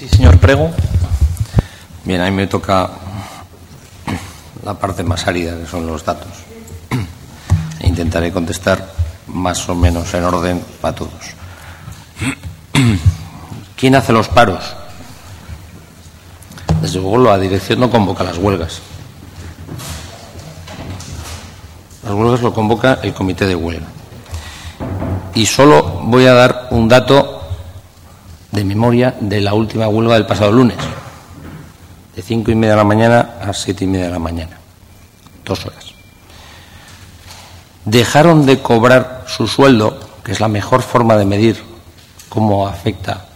Sí, señor Prego. Bien, a mí me toca la parte más árida, que son los datos. E intentaré contestar más o menos en orden para todos. ¿Quién hace los paros? Desde luego la dirección no convoca las huelgas. Las huelgas lo convoca el comité de huelga. Y solo voy a dar un dato de memoria de la última huelga del pasado lunes, de cinco y media de la mañana a siete y media de la mañana, dos horas. Dejaron de cobrar su sueldo, que es la mejor forma de medir cómo afecta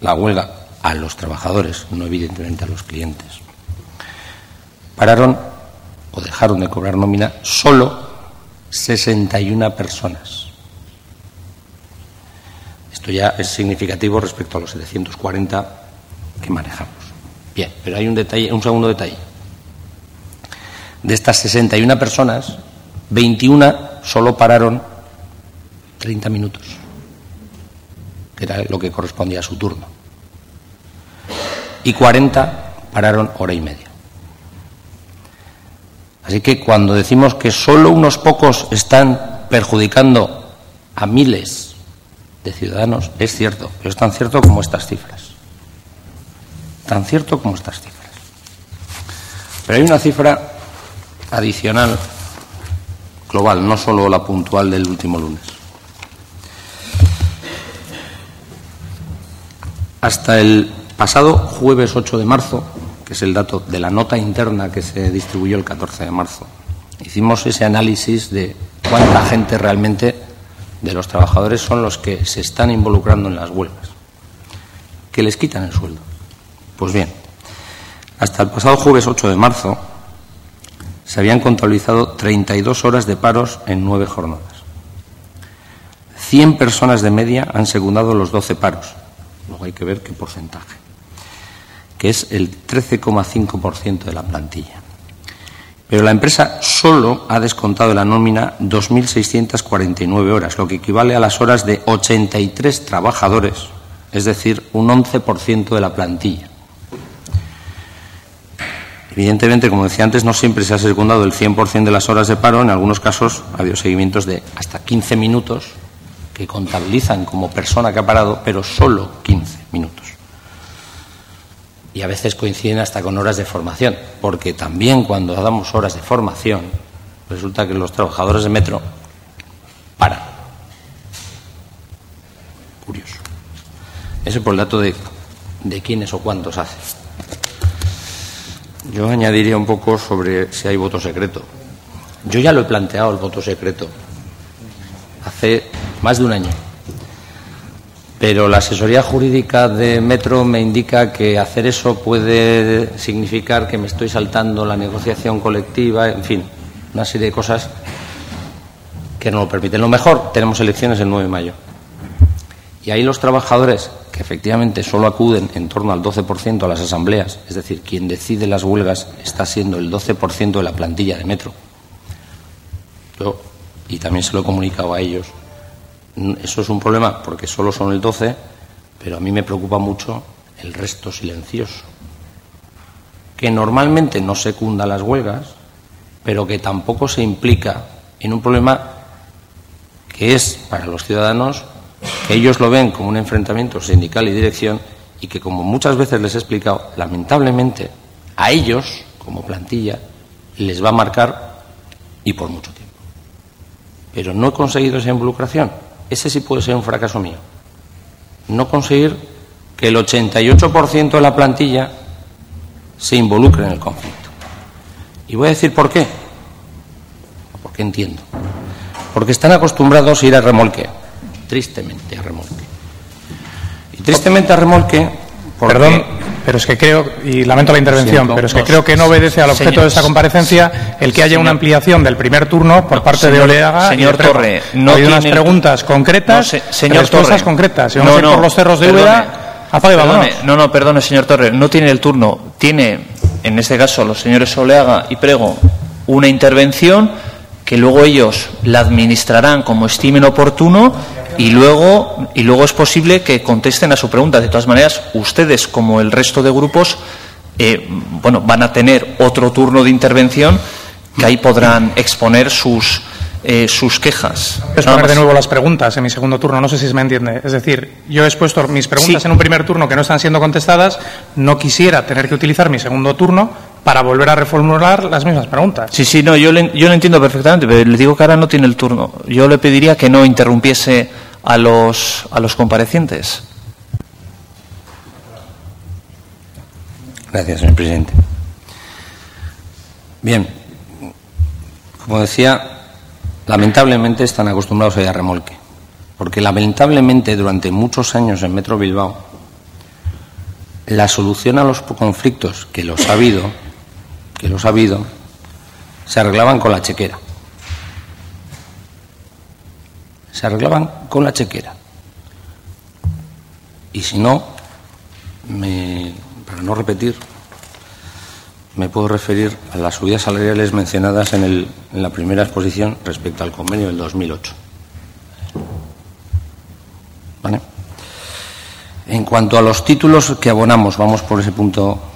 la huelga a los trabajadores, no evidentemente a los clientes. Pararon o dejaron de cobrar nómina solo 61 personas. Esto ya es significativo respecto a los 740 que manejamos. Bien, pero hay un detalle, un segundo detalle. De estas 61 personas, 21 solo pararon 30 minutos, que era lo que correspondía a su turno. Y 40 pararon hora y media. Así que cuando decimos que solo unos pocos están perjudicando a miles de ciudadanos, es cierto, pero es tan cierto como estas cifras. Tan cierto como estas cifras. Pero hay una cifra adicional global, no solo la puntual del último lunes. Hasta el pasado jueves 8 de marzo, que es el dato de la nota interna que se distribuyó el 14 de marzo, hicimos ese análisis de cuánta gente realmente de los trabajadores son los que se están involucrando en las huelgas, que les quitan el sueldo. Pues bien, hasta el pasado jueves 8 de marzo se habían contabilizado 32 horas de paros en nueve jornadas. 100 personas de media han secundado los 12 paros. Luego hay que ver qué porcentaje, que es el 13,5% de la plantilla. Pero la empresa solo ha descontado de la nómina 2.649 horas, lo que equivale a las horas de 83 trabajadores, es decir, un 11% de la plantilla. Evidentemente, como decía antes, no siempre se ha secundado el 100% de las horas de paro. En algunos casos ha habido seguimientos de hasta 15 minutos que contabilizan como persona que ha parado, pero solo 15 minutos. Y a veces coinciden hasta con horas de formación, porque también cuando damos horas de formación, resulta que los trabajadores de metro paran. Curioso. Ese por el dato de, de quiénes o cuántos hacen. Yo añadiría un poco sobre si hay voto secreto. Yo ya lo he planteado el voto secreto hace más de un año. Pero la asesoría jurídica de Metro me indica que hacer eso puede significar que me estoy saltando la negociación colectiva, en fin, una serie de cosas que no lo permiten. Lo mejor, tenemos elecciones el 9 de mayo. Y ahí los trabajadores, que efectivamente solo acuden en torno al 12% a las asambleas, es decir, quien decide las huelgas está siendo el 12% de la plantilla de Metro. Yo, y también se lo he comunicado a ellos, eso es un problema porque solo son el 12, pero a mí me preocupa mucho el resto silencioso, que normalmente no secunda las huelgas, pero que tampoco se implica en un problema que es para los ciudadanos que ellos lo ven como un enfrentamiento sindical y dirección y que, como muchas veces les he explicado, lamentablemente a ellos, como plantilla, les va a marcar y por mucho tiempo. Pero no he conseguido esa involucración. Ese sí puede ser un fracaso mío. No conseguir que el 88% de la plantilla se involucre en el conflicto. Y voy a decir por qué. Porque entiendo. Porque están acostumbrados a ir a remolque tristemente a remolque. Y tristemente a remolque. Porque... Perdón, pero es que creo, y lamento la intervención, pero es que creo que no obedece al objeto de esta comparecencia el que haya una ampliación del primer turno por parte de Oleaga. señor. Torre, no habido unas preguntas concretas, respuestas concretas. Si No, vamos a ir por los cerros de Úbeda, perdone. No, no, perdone, señor Torre. No tiene el turno. Tiene, en este caso, los señores Oleaga y Prego, una intervención que luego ellos la administrarán como estimen oportuno y luego, y luego es posible que contesten a su pregunta. De todas maneras, ustedes, como el resto de grupos, eh, bueno, van a tener otro turno de intervención que ahí podrán exponer sus, eh, sus quejas. Exponer de nuevo las preguntas en mi segundo turno, no sé si se me entiende. Es decir, yo he expuesto mis preguntas en un primer turno que no están siendo contestadas, no quisiera tener que utilizar mi segundo turno para volver a reformular las mismas preguntas. Sí, sí, no, yo, le, yo lo entiendo perfectamente, pero le digo que ahora no tiene el turno. Yo le pediría que no interrumpiese a los, a los comparecientes. Gracias, señor presidente. Bien, como decía, lamentablemente están acostumbrados a ir a remolque, porque lamentablemente durante muchos años en Metro Bilbao la solución a los conflictos que los ha habido, que los ha habido, se arreglaban con la chequera. Se arreglaban con la chequera. Y si no, para no repetir, me puedo referir a las subidas salariales mencionadas en, el, en la primera exposición respecto al convenio del 2008. ¿Vale? En cuanto a los títulos que abonamos, vamos por ese punto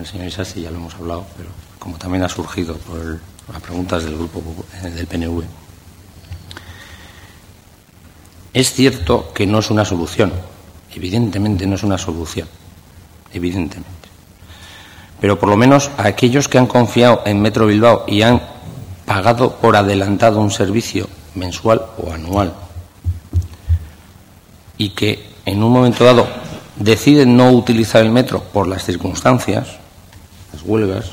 el señor Isasi ya lo hemos hablado, pero como también ha surgido por las preguntas del grupo eh, del PNV. Es cierto que no es una solución, Evidentemente no es una solución, evidentemente. Pero por lo menos a aquellos que han confiado en Metro Bilbao y han pagado por adelantado un servicio mensual o anual y que en un momento dado deciden no utilizar el metro por las circunstancias, las huelgas,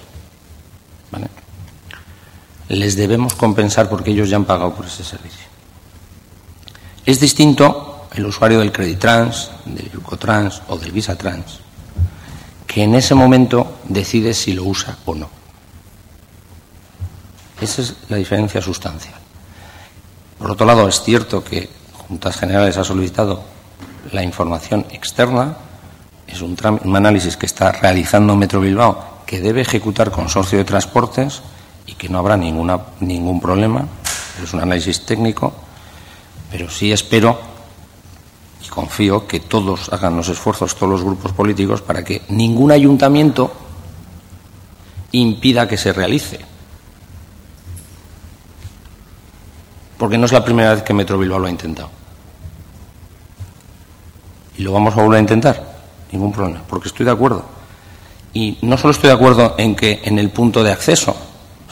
¿vale? les debemos compensar porque ellos ya han pagado por ese servicio. Es distinto el usuario del Credit Trans, del Trans o del Visa Trans, que en ese momento decide si lo usa o no. Esa es la diferencia sustancial. Por otro lado, es cierto que Juntas Generales ha solicitado la información externa, es un, un análisis que está realizando Metro Bilbao, que debe ejecutar Consorcio de Transportes y que no habrá ninguna, ningún problema, es un análisis técnico, pero sí espero y confío que todos hagan los esfuerzos, todos los grupos políticos, para que ningún ayuntamiento impida que se realice. Porque no es la primera vez que Metro Bilbao lo ha intentado. Y lo vamos a volver a intentar. Ningún problema, porque estoy de acuerdo. Y no solo estoy de acuerdo en que en el punto de acceso,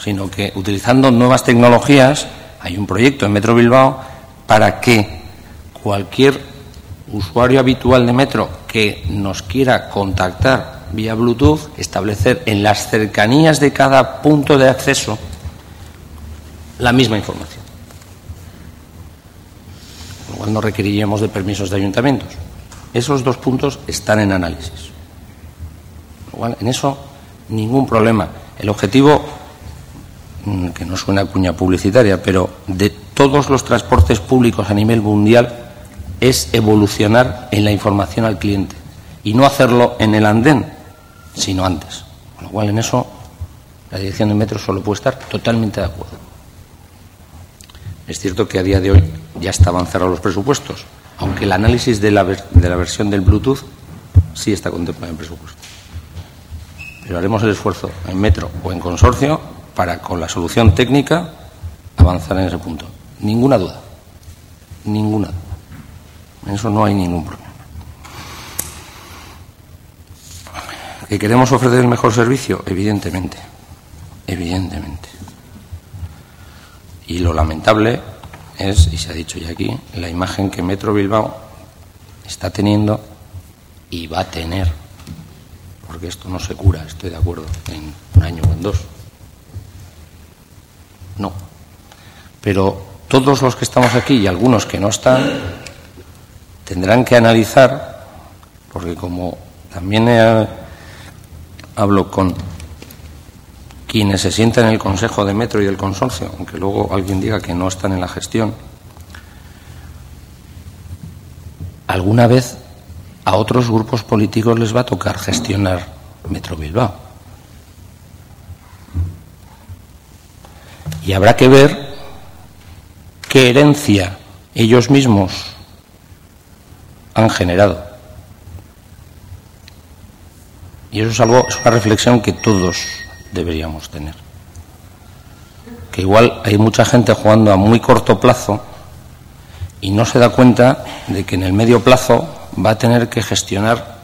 sino que utilizando nuevas tecnologías hay un proyecto en Metro Bilbao para que cualquier usuario habitual de metro que nos quiera contactar vía Bluetooth, establecer en las cercanías de cada punto de acceso la misma información. Con lo cual no requeriríamos de permisos de ayuntamientos. Esos dos puntos están en análisis. En eso ningún problema. El objetivo, mm, que no suena cuña publicitaria, pero de todos los transportes públicos a nivel mundial es evolucionar en la información al cliente y no hacerlo en el andén, sino antes. Con lo cual, en eso, la dirección de metro solo puede estar totalmente de acuerdo. Es cierto que a día de hoy ya estaban cerrados los presupuestos, aunque el análisis de la, de la versión del Bluetooth sí está contemplado en presupuesto. Pero haremos el esfuerzo en metro o en consorcio para, con la solución técnica, avanzar en ese punto. Ninguna duda. Ninguna duda. En eso no hay ningún problema. ¿Que queremos ofrecer el mejor servicio? Evidentemente. Evidentemente. Y lo lamentable es, y se ha dicho ya aquí, la imagen que Metro Bilbao está teniendo y va a tener. Porque esto no se cura, estoy de acuerdo, en un año o en dos. No. Pero todos los que estamos aquí y algunos que no están, tendrán que analizar, porque como también hablo con quienes se sientan en el Consejo de Metro y del Consorcio, aunque luego alguien diga que no están en la gestión, alguna vez a otros grupos políticos les va a tocar gestionar Metro Bilbao. Y habrá que ver qué herencia ellos mismos han generado. Y eso es algo, es una reflexión que todos deberíamos tener. Que igual hay mucha gente jugando a muy corto plazo y no se da cuenta de que en el medio plazo va a tener que gestionar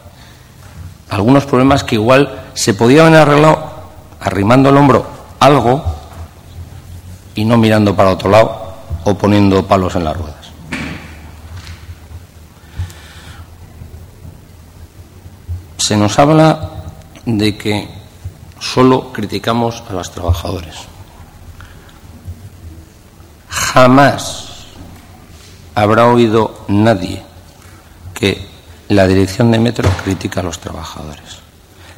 algunos problemas que igual se podían haber arreglado arrimando el hombro algo y no mirando para otro lado o poniendo palos en las ruedas. Se nos habla de que solo criticamos a los trabajadores. Jamás habrá oído nadie que la dirección de Metro critica a los trabajadores.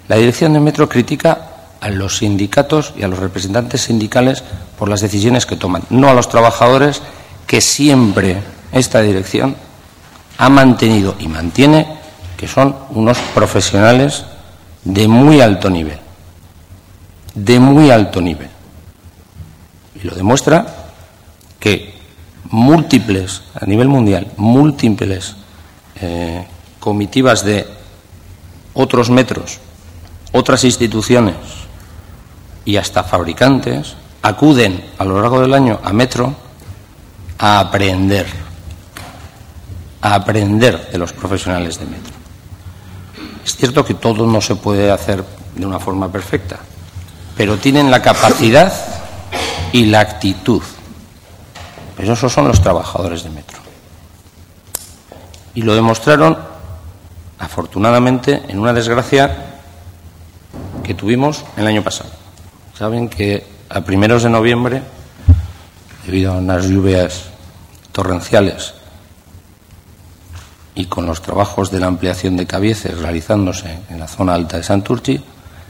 La dirección de Metro critica a los sindicatos y a los representantes sindicales por las decisiones que toman, no a los trabajadores que siempre esta dirección ha mantenido y mantiene que son unos profesionales de muy alto nivel, de muy alto nivel. Y lo demuestra que múltiples, a nivel mundial, múltiples eh, comitivas de otros metros, otras instituciones y hasta fabricantes acuden a lo largo del año a Metro a aprender, a aprender de los profesionales de Metro. Es cierto que todo no se puede hacer de una forma perfecta, pero tienen la capacidad y la actitud. Pero esos son los trabajadores de Metro. Y lo demostraron, afortunadamente, en una desgracia que tuvimos el año pasado. Saben que a primeros de noviembre, debido a unas lluvias torrenciales y con los trabajos de la ampliación de Cabieces realizándose en la zona alta de Santurchi,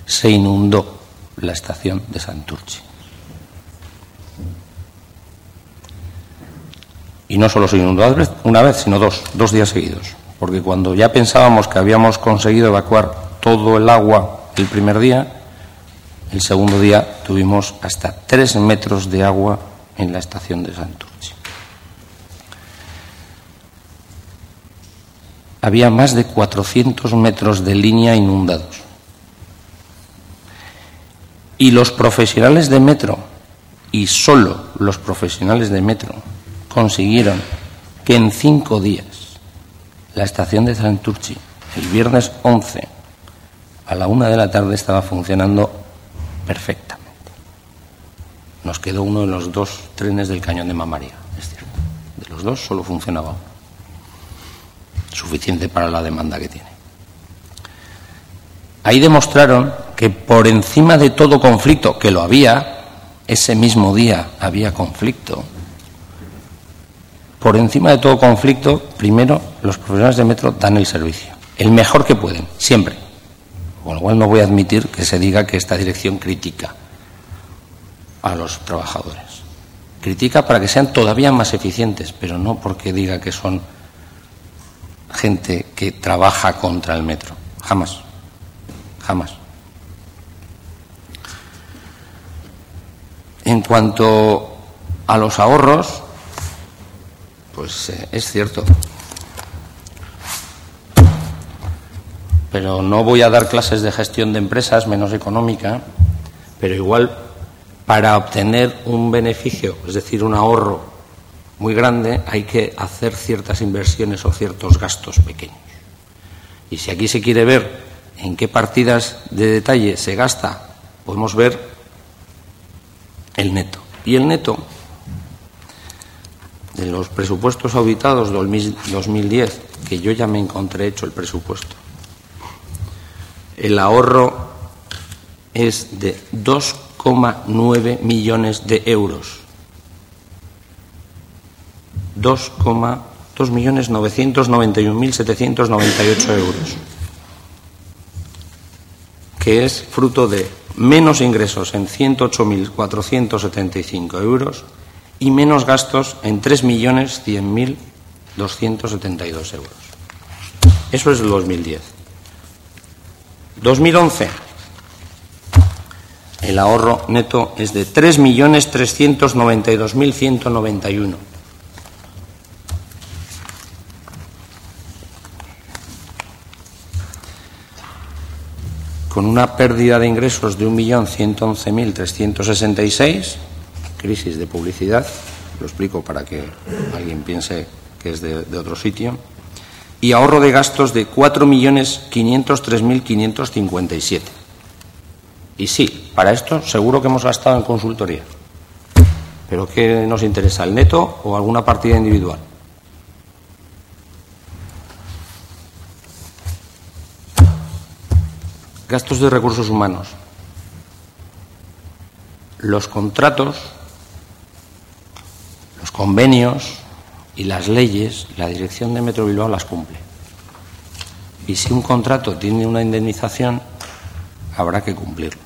se inundó la estación de Santurchi. Y no solo se inundó una vez, sino dos, dos días seguidos. Porque cuando ya pensábamos que habíamos conseguido evacuar todo el agua el primer día, el segundo día tuvimos hasta tres metros de agua en la estación de Santurchi. había más de 400 metros de línea inundados. Y los profesionales de metro, y solo los profesionales de metro, consiguieron que en cinco días la estación de Santurchi, el viernes 11, a la una de la tarde, estaba funcionando perfectamente. Nos quedó uno de los dos trenes del cañón de Mamaria, es cierto. De los dos solo funcionaba uno suficiente para la demanda que tiene. Ahí demostraron que por encima de todo conflicto, que lo había, ese mismo día había conflicto, por encima de todo conflicto, primero los profesionales de metro dan el servicio, el mejor que pueden, siempre. Con lo cual no voy a admitir que se diga que esta dirección critica a los trabajadores. Critica para que sean todavía más eficientes, pero no porque diga que son gente que trabaja contra el metro. Jamás. Jamás. En cuanto a los ahorros, pues eh, es cierto. Pero no voy a dar clases de gestión de empresas, menos económica, pero igual para obtener un beneficio, es decir, un ahorro muy grande, hay que hacer ciertas inversiones o ciertos gastos pequeños. Y si aquí se quiere ver en qué partidas de detalle se gasta, podemos ver el neto. Y el neto de los presupuestos auditados 2010, que yo ya me encontré hecho el presupuesto, el ahorro es de 2,9 millones de euros. 2.991.798 euros, que es fruto de menos ingresos en 108.475 euros y menos gastos en 3.100.272 euros. Eso es el 2010. 2011. el ahorro neto es de 3.392.191. Con una pérdida de ingresos de 1.111.366, crisis de publicidad, lo explico para que alguien piense que es de, otro sitio, y ahorro de gastos de 4.503.557. Y sí, para esto seguro que hemos gastado en consultoría. Pero ¿qué nos interesa, el neto o alguna partida individual? Gastos de recursos humanos. Los contratos, los convenios y las leyes, la dirección de Metro Bilbao las cumple. Y si un contrato tiene una indemnización, habrá que cumplirlo.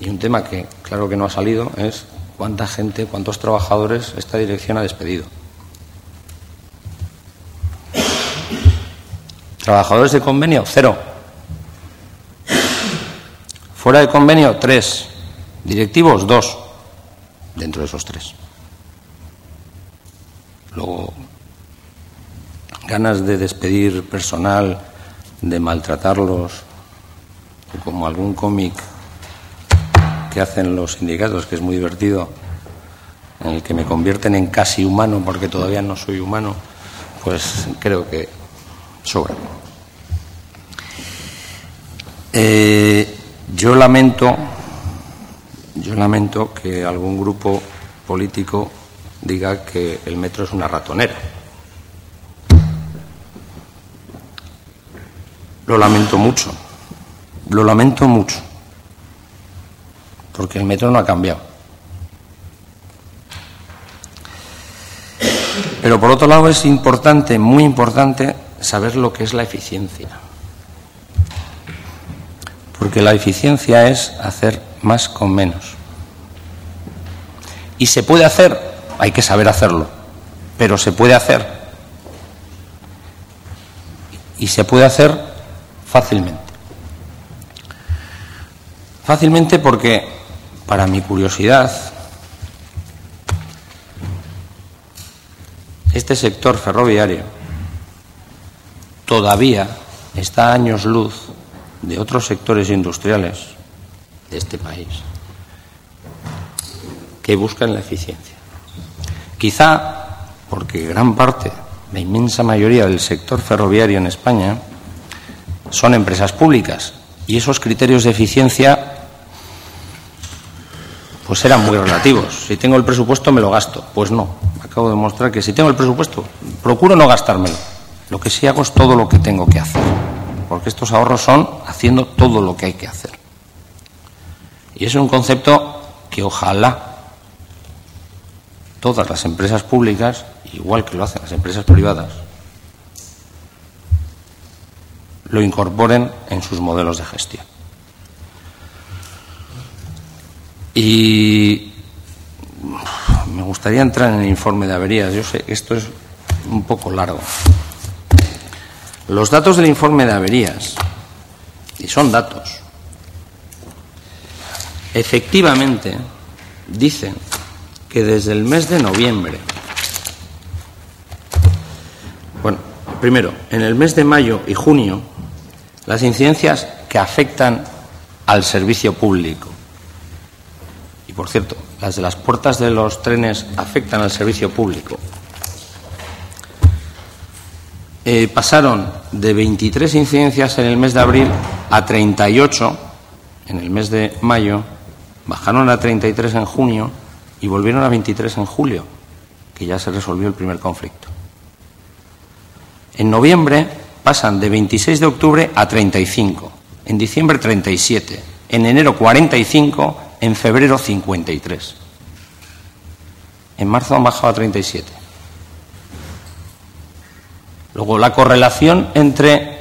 Y un tema que, claro que no ha salido, es cuánta gente, cuántos trabajadores esta dirección ha despedido. Trabajadores de convenio, cero. Fuera de convenio, tres. Directivos, dos. Dentro de esos tres. Luego, ganas de despedir personal, de maltratarlos, como algún cómic que hacen los sindicatos, que es muy divertido, en el que me convierten en casi humano porque todavía no soy humano, pues creo que sobra. Eh, yo lamento, yo lamento que algún grupo político diga que el metro es una ratonera. Lo lamento mucho, lo lamento mucho, porque el metro no ha cambiado. Pero por otro lado es importante, muy importante, saber lo que es la eficiencia. Porque la eficiencia es hacer más con menos. Y se puede hacer, hay que saber hacerlo, pero se puede hacer. Y se puede hacer fácilmente. Fácilmente porque, para mi curiosidad, este sector ferroviario todavía está a años luz de otros sectores industriales de este país que buscan la eficiencia. Quizá porque gran parte, la inmensa mayoría del sector ferroviario en España son empresas públicas y esos criterios de eficiencia pues eran muy relativos. Si tengo el presupuesto me lo gasto. Pues no. Acabo de mostrar que si tengo el presupuesto procuro no gastármelo. Lo que sí hago es todo lo que tengo que hacer. Porque estos ahorros son haciendo todo lo que hay que hacer. Y es un concepto que ojalá todas las empresas públicas, igual que lo hacen las empresas privadas, lo incorporen en sus modelos de gestión. Y me gustaría entrar en el informe de averías. Yo sé que esto es un poco largo. Los datos del informe de averías, y son datos, efectivamente dicen que desde el mes de noviembre, bueno, primero, en el mes de mayo y junio, las incidencias que afectan al servicio público. Y por cierto, las de las puertas de los trenes afectan al servicio público. Eh, pasaron de 23 incidencias en el mes de abril a 38 en el mes de mayo, bajaron a 33 en junio y volvieron a 23 en julio, que ya se resolvió el primer conflicto. En noviembre pasan de 26 de octubre a 35, en diciembre 37, en enero 45, en febrero 53. En marzo han bajado a 37. Luego, la correlación entre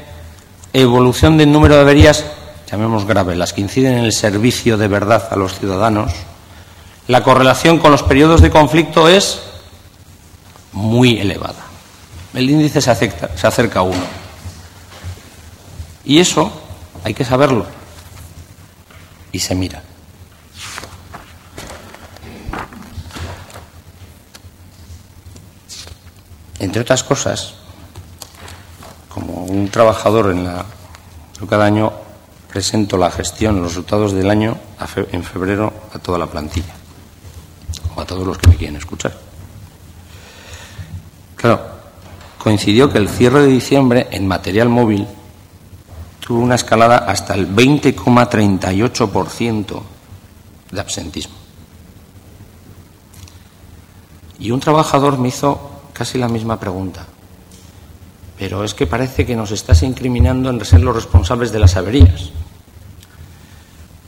evolución del número de averías, llamemos grave, las que inciden en el servicio de verdad a los ciudadanos, la correlación con los periodos de conflicto es muy elevada. El índice se se acerca a uno. Y eso hay que saberlo. Y se mira. Entre otras cosas, como un trabajador en la. Yo cada año presento la gestión, los resultados del año en febrero a toda la plantilla, o a todos los que me quieren escuchar. Claro, coincidió que el cierre de diciembre en material móvil tuvo una escalada hasta el 20,38% de absentismo. Y un trabajador me hizo casi la misma pregunta. Pero es que parece que nos estás incriminando en ser los responsables de las averías.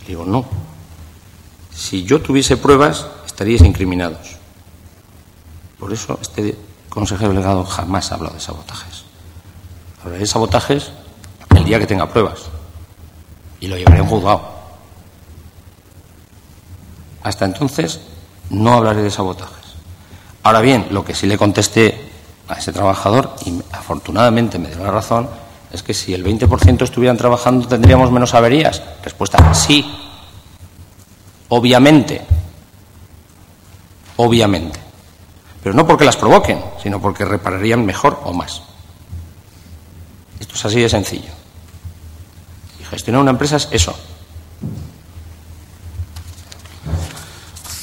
Digo, no. Si yo tuviese pruebas, estaríais incriminados. Por eso este consejero delegado jamás ha hablado de sabotajes. Hablaré de sabotajes el día que tenga pruebas. Y lo llevaré en juzgado. Hasta entonces no hablaré de sabotajes. Ahora bien, lo que sí le contesté a ese trabajador, y afortunadamente me dio la razón, es que si el 20% estuvieran trabajando tendríamos menos averías. Respuesta, sí. Obviamente. Obviamente. Pero no porque las provoquen, sino porque repararían mejor o más. Esto es así de sencillo. Y gestionar una empresa es eso.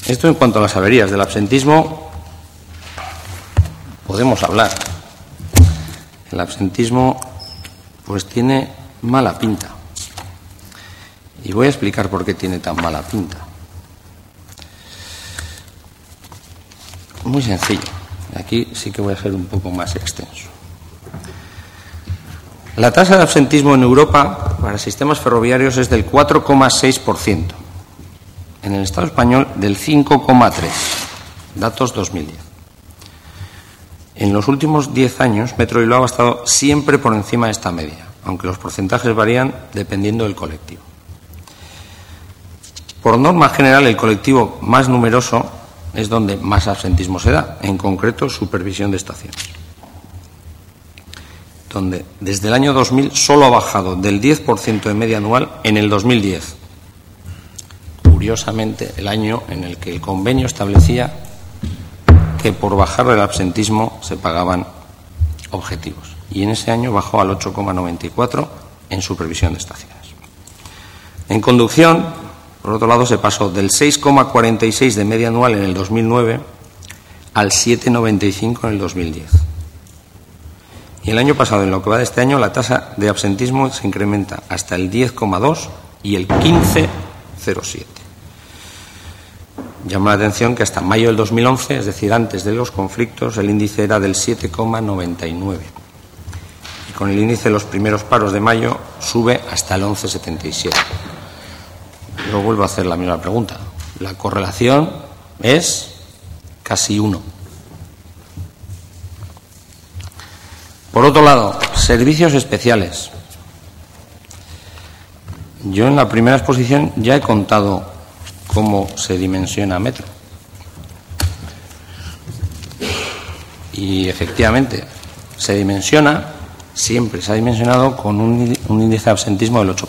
Esto en cuanto a las averías del absentismo, podemos hablar. El absentismo pues tiene mala pinta. Y voy a explicar por qué tiene tan mala pinta. Muy sencillo. Aquí sí que voy a ser un poco más extenso. La tasa de absentismo en Europa para sistemas ferroviarios es del 4,6%. En el Estado español del 5,3%. Datos 2010. En los últimos 10 años, Metro Bilbao ha estado siempre por encima de esta media, aunque los porcentajes varían dependiendo del colectivo. Por norma general, el colectivo más numeroso es donde más absentismo se da, en concreto supervisión de estaciones, donde desde el año 2000 solo ha bajado del 10% de media anual en el 2010. Curiosamente, el año en el que el convenio establecía que por bajar el absentismo se pagaban objetivos. Y en ese año bajó al 8,94 en supervisión de estaciones. En conducción, por otro lado, se pasó del 6,46 de media anual en el 2009 al 7,95 en el 2010. Y el año pasado, en lo que va de este año, la tasa de absentismo se incrementa hasta el 10,2 y el 15,07. Llama la atención que hasta mayo del 2011, es decir, antes de los conflictos, el índice era del 7,99. Y con el índice de los primeros paros de mayo sube hasta el 11,77. Yo vuelvo a hacer la misma pregunta. La correlación es casi uno. Por otro lado, servicios especiales. Yo en la primera exposición ya he contado cómo se dimensiona metro. Y efectivamente, se dimensiona, siempre se ha dimensionado con un, índice de absentismo del 8%.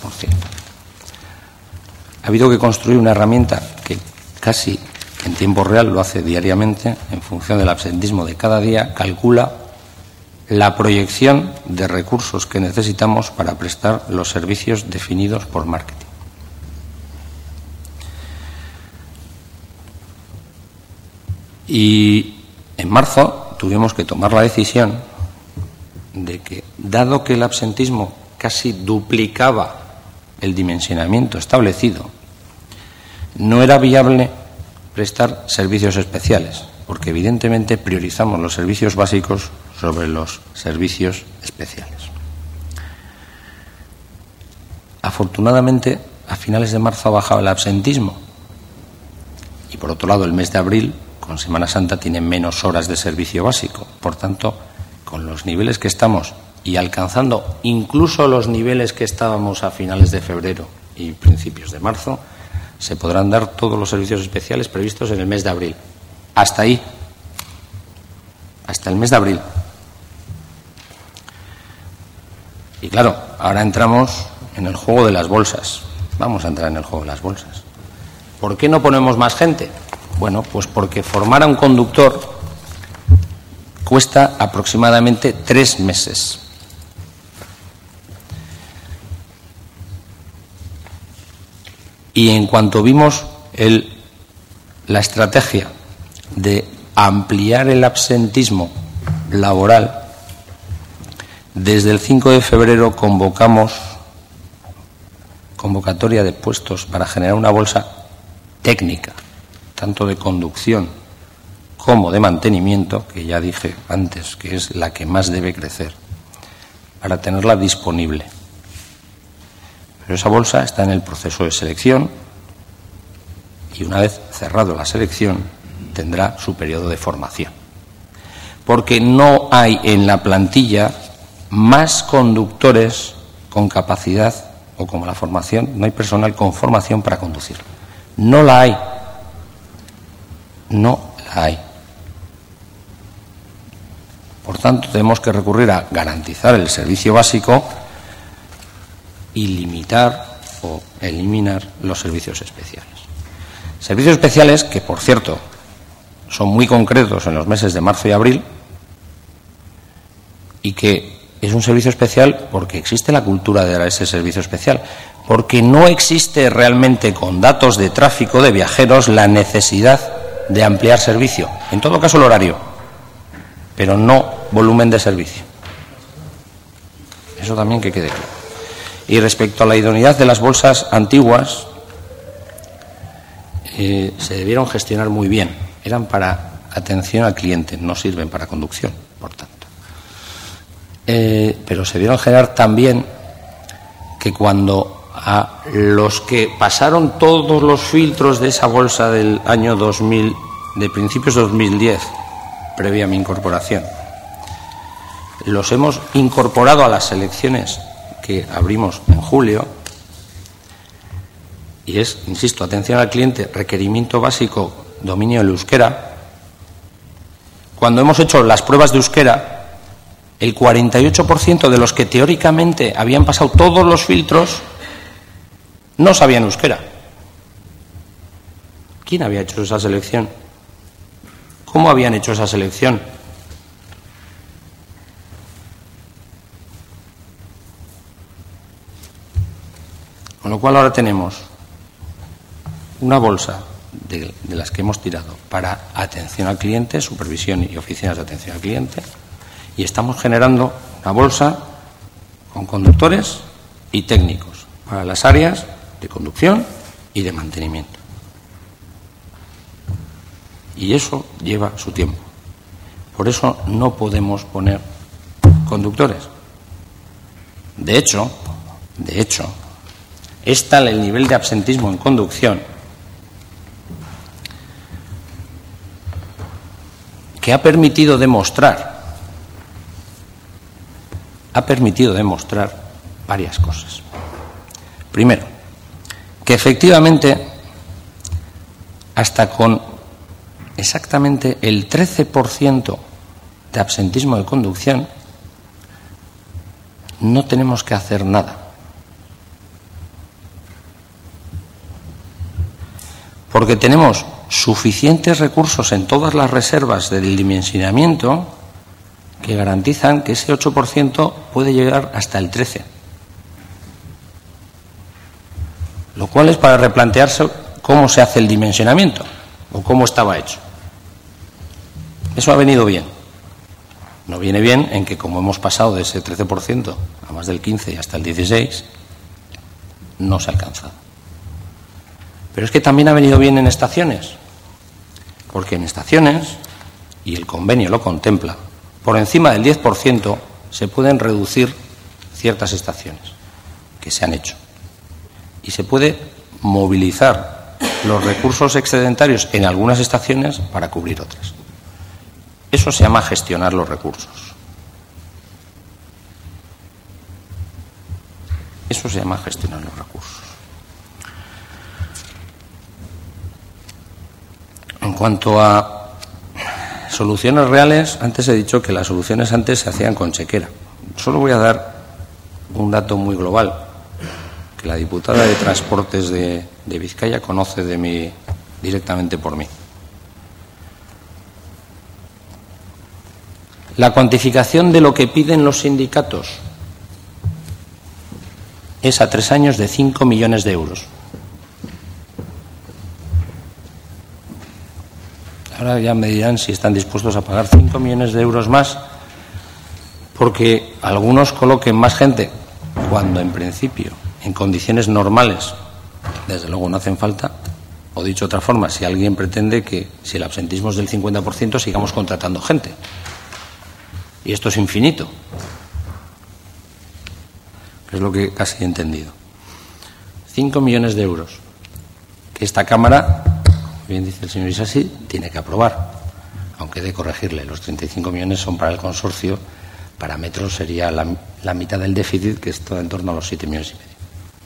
Ha habido que construir una herramienta que casi en tiempo real lo hace diariamente, en función del absentismo de cada día, calcula la proyección de recursos que necesitamos para prestar los servicios definidos por marketing. Y en marzo tuvimos que tomar la decisión de que, dado que el absentismo casi duplicaba el dimensionamiento establecido, no era viable prestar servicios especiales, porque evidentemente priorizamos los servicios básicos sobre los servicios especiales. Afortunadamente, a finales de marzo ha bajado el absentismo y, por otro lado, el mes de abril con Semana Santa tienen menos horas de servicio básico. Por tanto, con los niveles que estamos y alcanzando incluso los niveles que estábamos a finales de febrero y principios de marzo, se podrán dar todos los servicios especiales previstos en el mes de abril. Hasta ahí. Hasta el mes de abril. Y claro, ahora entramos en el juego de las bolsas. Vamos a entrar en el juego de las bolsas. ¿Por qué no ponemos más gente? Bueno, pues porque formar a un conductor cuesta aproximadamente tres meses. Y en cuanto vimos la estrategia de ampliar el absentismo laboral, desde el 5 de febrero convocamos convocatoria de puestos para generar una bolsa técnica, tanto de conducción como de mantenimiento, que ya dije antes que es la que más debe crecer, para tenerla disponible. Pero esa bolsa está en el proceso de selección y una vez cerrado la selección tendrá su periodo de formación. Porque no hay en la plantilla más conductores con capacidad o como la formación, no hay personal con formación para conducir. No la hay. No la hay. Por tanto, tenemos que recurrir a garantizar el servicio básico y limitar o eliminar los servicios especiales. Servicios especiales que, por cierto, son muy concretos en los meses de marzo y abril y que es un servicio especial porque existe la cultura de ese servicio especial, porque no existe realmente con datos de tráfico de viajeros la necesidad de ampliar servicio, en todo caso el horario, pero no volumen de servicio. Eso también que quede claro. Y respecto a la idoneidad de las bolsas antiguas, eh, se debieron gestionar muy bien. Eran para atención al cliente, no sirven para conducción, por tanto. Eh, pero se dieron generar también que cuando a los que pasaron todos los filtros de esa bolsa del año 2000, de principios de 2010, previa a mi incorporación, los hemos incorporado a las elecciones que abrimos en julio, y es, insisto, atención al cliente, requerimiento básico, dominio del euskera, cuando hemos hecho las pruebas de euskera, el 48% de los que teóricamente habían pasado todos los filtros no sabían euskera. ¿Quién había hecho esa selección? ¿Cómo habían hecho esa selección? Con lo cual ahora tenemos una bolsa de, de, las que hemos tirado para atención al cliente, supervisión y oficinas de atención al cliente, y estamos generando una bolsa con conductores y técnicos para las áreas de conducción y de mantenimiento. Y eso lleva su tiempo. Por eso no podemos poner conductores. De hecho, de hecho, es tal el nivel de absentismo en conducción que ha permitido demostrar ha permitido demostrar varias cosas. Primero, que efectivamente, hasta con exactamente el 13% de absentismo de conducción, no tenemos que hacer nada. Porque tenemos suficientes recursos en todas las reservas del dimensionamiento que garantizan que ese 8% puede llegar hasta el 13%. Lo cual es para replantearse cómo se hace el dimensionamiento o cómo estaba hecho. Eso ha venido bien. No viene bien en que como hemos pasado de ese 13% a más del 15% y hasta el 16%, no se ha alcanzado. Pero es que también ha venido bien en estaciones, porque en estaciones, y el convenio lo contempla, por encima del 10% se pueden reducir ciertas estaciones que se han hecho. Y se puede movilizar los recursos excedentarios en algunas estaciones para cubrir otras. Eso se llama gestionar los recursos. Eso se llama gestionar los recursos. En cuanto a Soluciones reales, antes he dicho que las soluciones antes se hacían con chequera. Solo voy a dar un dato muy global que la diputada de Transportes de, de Vizcaya conoce de mí directamente por mí. La cuantificación de lo que piden los sindicatos es a tres años de cinco millones de euros. Ahora ya me dirán si están dispuestos a pagar cinco millones de euros más porque algunos coloquen más gente cuando en principio, en condiciones normales, desde luego no hacen falta, o dicho de otra forma, si alguien pretende que si el absentismo es del 50% sigamos contratando gente. Y esto es infinito. Es lo que casi he entendido. Cinco millones de euros que esta Cámara, bien dice el señor Isasi, tiene que aprobar. Aunque de corregirle, los 35 millones son para el consorcio, para Metro sería la, la mitad del déficit, que está en torno a los 7 millones y medio.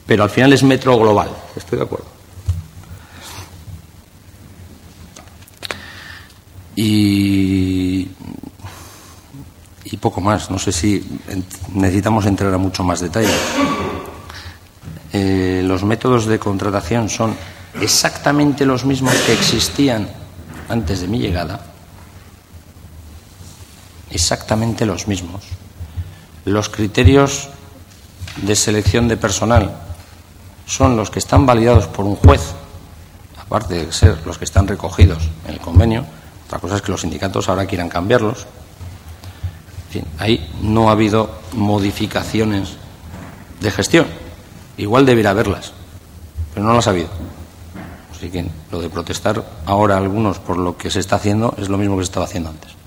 Pero al final es Metro global, estoy de acuerdo. Y poco más. No sé si necesitamos entrar a mucho más detalle. Eh, los métodos de contratación son exactamente los mismos que existían antes de mi llegada. Exactamente los mismos. Los criterios de selección de personal son los que están validados por un juez, aparte de ser los que están recogidos en el convenio. Otra cosa es que los sindicatos ahora quieran cambiarlos, ahí no ha habido modificaciones de gestión. Igual debería haberlas, pero no las ha habido. Así que lo de protestar ahora algunos por lo que se está haciendo es lo mismo que se estaba haciendo antes.